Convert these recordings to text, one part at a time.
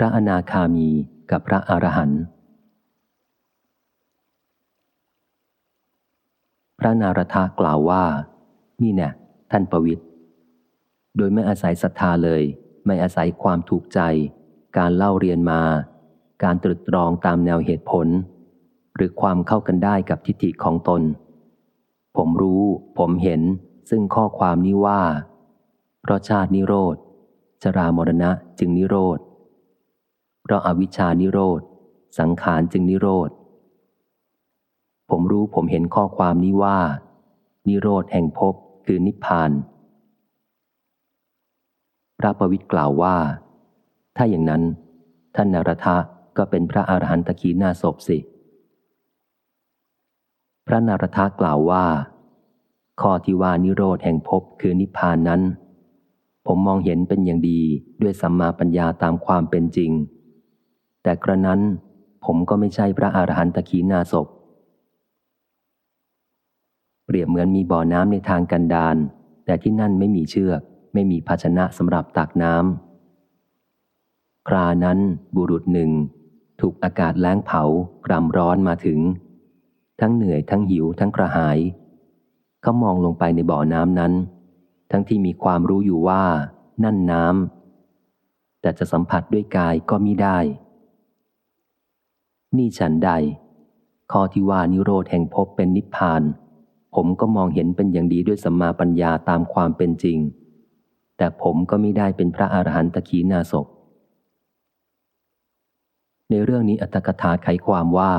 พระอนาคามีกับพระอรหันต์พระนารทากล่าวว่า นี่เนี่ยท่านประวิทย์โดยไม่อาศัยศรัทธาเลย ไม่อาศัยความถูกใจ การเล่าเรียนมา การตรึกตรองตามแนวเหตุผล หรือความเข้ากันได้กับทิฏฐิของตน ผมรู้ ผมเห็น ซึ่งข้อความนี้ว่า เพราะชาตินิโรธชรามรณะจึงนิโรธ เพราะอาวิชชานิโรธ สังขารจึงนิโรธ ผมรู้ผมเห็นข้อความนี้ว่า นิโรธแห่งภพคือนิพพาน พระประวิตรกล่าวว่า ถ้าอย่างนั้น ท่านนารทะก็เป็นพระอรหันตขีนาศพสิ พระนารทะกล่าวว่า ข้อที่ว่านิโรธแห่งภพคือนิพพานนั้นผมมองเห็นเป็นอย่างดีด้วยสัมมาปัญญาตามความเป็นจริง แต่กระนั้นผมก็ไม่ใช่พระอรหันตขีนาศพ เปรียบเหมือนมีบ่อน้ำในทางกันดารแต่ที่นั่นไม่มีเชือก ไม่มีภาชนะสำหรับตักน้ำครานั้นบุรุษหนึ่ง ถูกอากาศแล้งเผากรำร้อนมาถึง ทั้งเหนื่อยทั้งหิวทั้งกระหาย เขามองลงไปในบ่อน้ำนั้น ทั้งที่มีความรู้อยู่ว่านั่นน้ำแต่จะสัมผัสด้วยกายก็มิได้ นี่ฉันใด ข้อที่ว่านิโรธแห่งภพเป็นนิพพาน ผมก็มองเห็นเป็นอย่างดีด้วยสัมมาปัญญาตามความเป็นจริง แต่ผมก็ไม่ได้เป็นพระอรหันตขีนาศพในเรื่องนี้อัตถกถาไขความว่า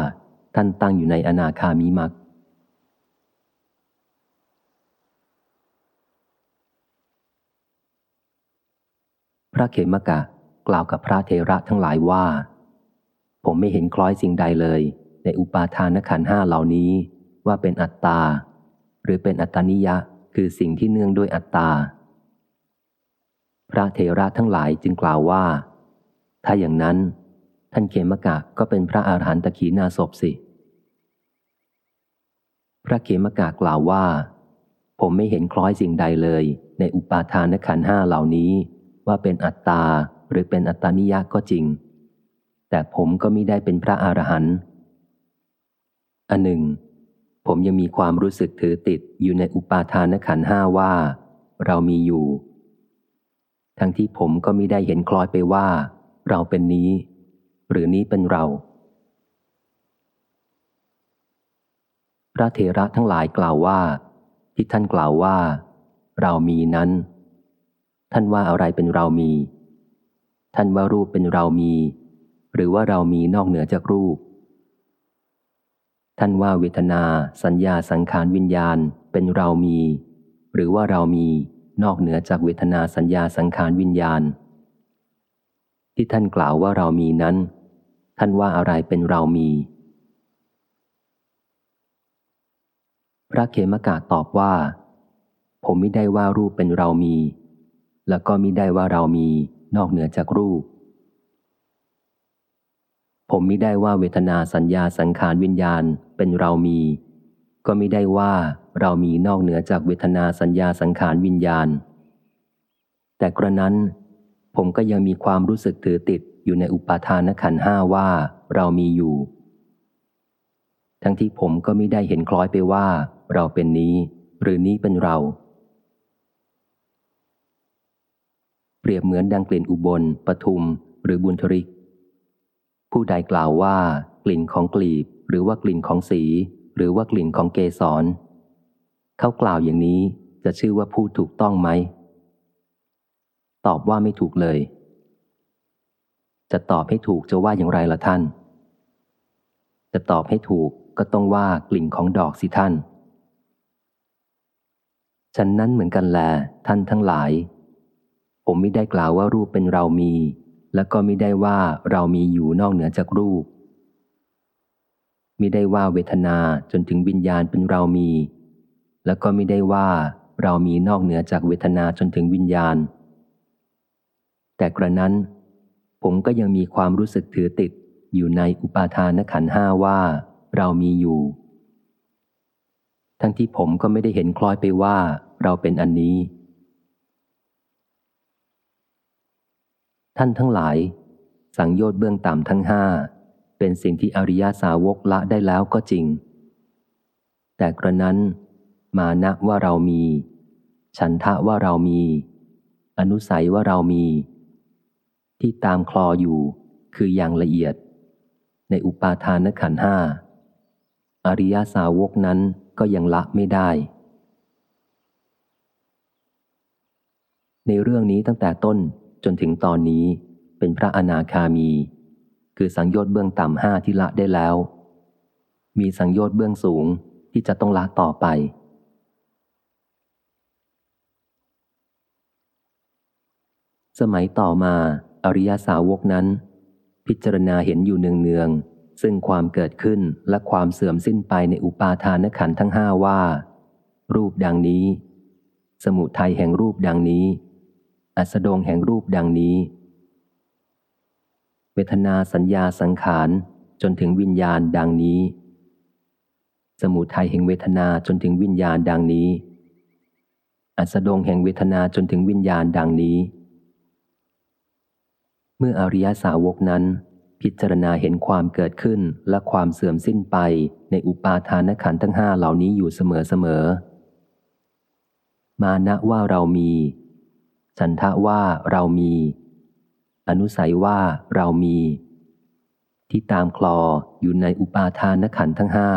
ท่านตั้งอยู่ในอนาคามิมักพระเขมกะกล่าวกับพระเทระทั้งหลายว่า ผมไม่เห็นคล้อยสิ่งใดเลย ในอุปาทานขันห้าเหล่านี้ว่าเป็นอัตตา หรือเป็นอัตตานิยะคือสิ่งที่เนื่องด้วยอัตตา พระเทระทั้งหลายจึงกล่าวว่า ถ้าอย่างนั้น ท่านเขมกะก็เป็นพระอาหารหันตขีนาศพสิ พระเขมกะกล่าวว่า ผมไม่เห็นคล้อยสิ่งใดเลย ในอุปาทานขันห้าเหล่านี้ว่าเป็นอัตตาหรือเป็นอัตตานิยะก็จริง แต่ผมก็ไม่ได้เป็นพระอรหันต์อันหนึ่ง ผมยังมีความรู้สึกถือติดอยู่ในอุปาทานขันห้าว่า เรามีอยู่ ทั้งที่ผมก็ไม่ได้เห็นคล้อยไปว่า เราเป็นนี้ หรือนี้เป็นเรา พระเถระทั้งหลายกล่าวว่า ที่ท่านกล่าวว่า เรามีนั้น ท่านว่าอะไรเป็นเรามี ท่านว่ารูปเป็นเรามี หรือว่าเรามีนอกเหนือจากรูป ท่านว่าเวทนา สัญญาสังขารวิญญาณเป็นเรามี หรือว่าเรามีนอกเหนือจากเวทนาสัญญาสังขารวิญญาณ ที่ท่านกล่าวว่าเรามีนั้น ท่านว่าอะไรเป็นเรามี พระเขมกาตอบว่า ผมไม่ได้ว่ารูปเป็นเรามี แล้วก็มิได้ว่าเรามีนอกเหนือจากรูป ผมไม่ได้ว่าเวทนาสัญญาสังขารวิญญาณเป็นเรามี ก็ไม่ได้ว่าเรามีนอกเหนือจากเวทนาสัญญาสังขารวิญญาณ แต่กระนั้น ผมก็ยังมีความรู้สึกถือติดอยู่ในอุปาทานขันห้าว่าเรามีอยู่ ทั้งที่ผมก็ไม่ได้เห็นคล้อยไปว่า เราเป็นนี้ หรือนี้เป็นเรา เปรียบเหมือนดังกลิ่นอุบลปทุม หรือบุญทริก ผู้ใดกล่าวว่า กลิ่นของกลีบ หรือว่ากลิ่นของสี หรือว่ากลิ่นของเกสร เขากล่าวอย่างนี้จะชื่อว่าพูดถูกต้องไหม ตอบว่าไม่ถูกเลย จะตอบให้ถูกจะว่าอย่างไรล่ะท่าน จะตอบให้ถูกก็ต้องว่ากลิ่นของดอกสิท่านฉันนั้นเหมือนกันแลท่านทั้งหลาย ผมไม่ได้กล่าวว่ารูปเป็นเรามี แล้วก็ไม่ได้ว่าเรามีอยู่นอกเหนือจากรูป มิได้ว่าเวทนาจนถึงวิญญาณเป็นเรามี แล้วก็ไม่ได้ว่าเรามีนอกเหนือจากเวทนาจนถึงวิญญาณ แต่กระนั้น ผมก็ยังมีความรู้สึกถือติดอยู่ในอุปาทานขันห้าว่าเรามีอยู่ ทั้งที่ผมก็ไม่ได้เห็นคล้อยไปว่าเราเป็นอันนี้ ท่านทั้งหลาย สังโยชน์เบื้องต่ำทั้งห้าเป็นสิ่งที่อริยสาวกละได้แล้วก็จริง แต่กระนั้น มานะว่าเรามี ฉันทะว่าเรามี อนุสัยว่าเรามี ที่ตามคลออยู่คืออย่างละเอียด ในอุปาทานขันห้าอริยสาวกนั้นก็ยังละไม่ได้ ในเรื่องนี้ตั้งแต่ต้น จนถึงตอนนี้เป็นพระอนาคามี คือสังโยชน์เบื้องต่ำห้าที่ละได้แล้ว มีสังโยชน์เบื้องสูงที่จะต้องละต่อไป สมัยต่อมาอริยสาวกนั้น พิจารณาเห็นอยู่เนืองๆซึ่งความเกิดขึ้นและความเสื่อมสิ้นไปในอุปาทานขันทั้งห้าว่า รูปดังนี้ สมุทัยแห่งรูปดังนี้ อัสดงแห่งรูปดังนี้ เวทนาสัญญาสังขารจนถึงวิญญาณดังนี้ สมุทัยแห่งเวทนาจนถึงวิญญาณดังนี้ อัสดงแห่งเวทนาจนถึงวิญญาณดังนี้ เมื่ออริยสาวกนั้น พิจารณาเห็นความเกิดขึ้นและความเสื่อมสิ้นไปในอุปาทานขันธ์ทั้งห้าเหล่านี้อยู่เสมอๆมานะว่าเรามี ฉันทะว่าเรามี อนุสัยว่าเรามี ที่ตามคลออยู่ในอุปาทานขันทั้งห้า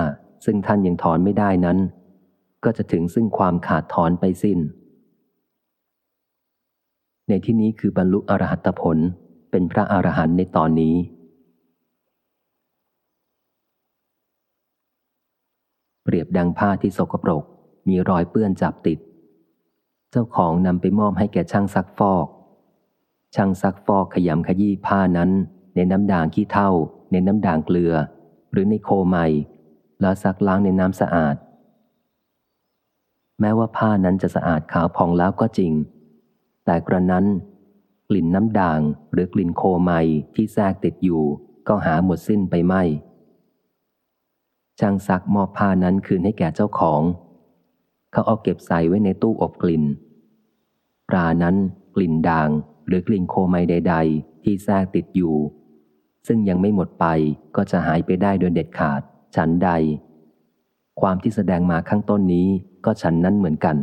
ซึ่งท่านยังถอนไม่ได้นั้น ก็จะถึงซึ่งความขาดถอนไปสิน้น ในที่นี้คือบรรลุอรหัตผลเป็นพระอรหันต์ในตอนนี้ เปรียบดังผ้าที่สกปรกมีรอยเปื้อนจับติด เจ้าของนำไปมอบให้แก่ช่างซักฟอก ช่างซักฟอกขยำขยี้ผ้านั้น ในน้ำด่างขี้เท่า ในน้ำด่างเกลือ หรือในโคไมแล้วซักล้างในน้ำสะอาด แม้ว่าผ้านั้นจะสะอาดขาวผ่องแล้วก็จริง แต่กระนั้น กลิ่นน้ำด่างหรือกลิ่นโคไมที่แทรกติดอยู่ ก็หาหมดสิ้นไปไม่ช่างซักมอบผ้านั้นคืนให้แก่เจ้าของ เขาเอาเก็บใส่ไว้ในตู้อบกลิ่น ปลานั้นกลิ่นด่างหรือกลิ่นโคไมใด ๆ ที่แทรกติดอยู่ ซึ่งยังไม่หมดไปก็จะหายไปได้โดยเด็ดขาด ฉันใด ความที่แสดงมาข้างต้นนี้ก็ฉันนั้นเหมือนกัน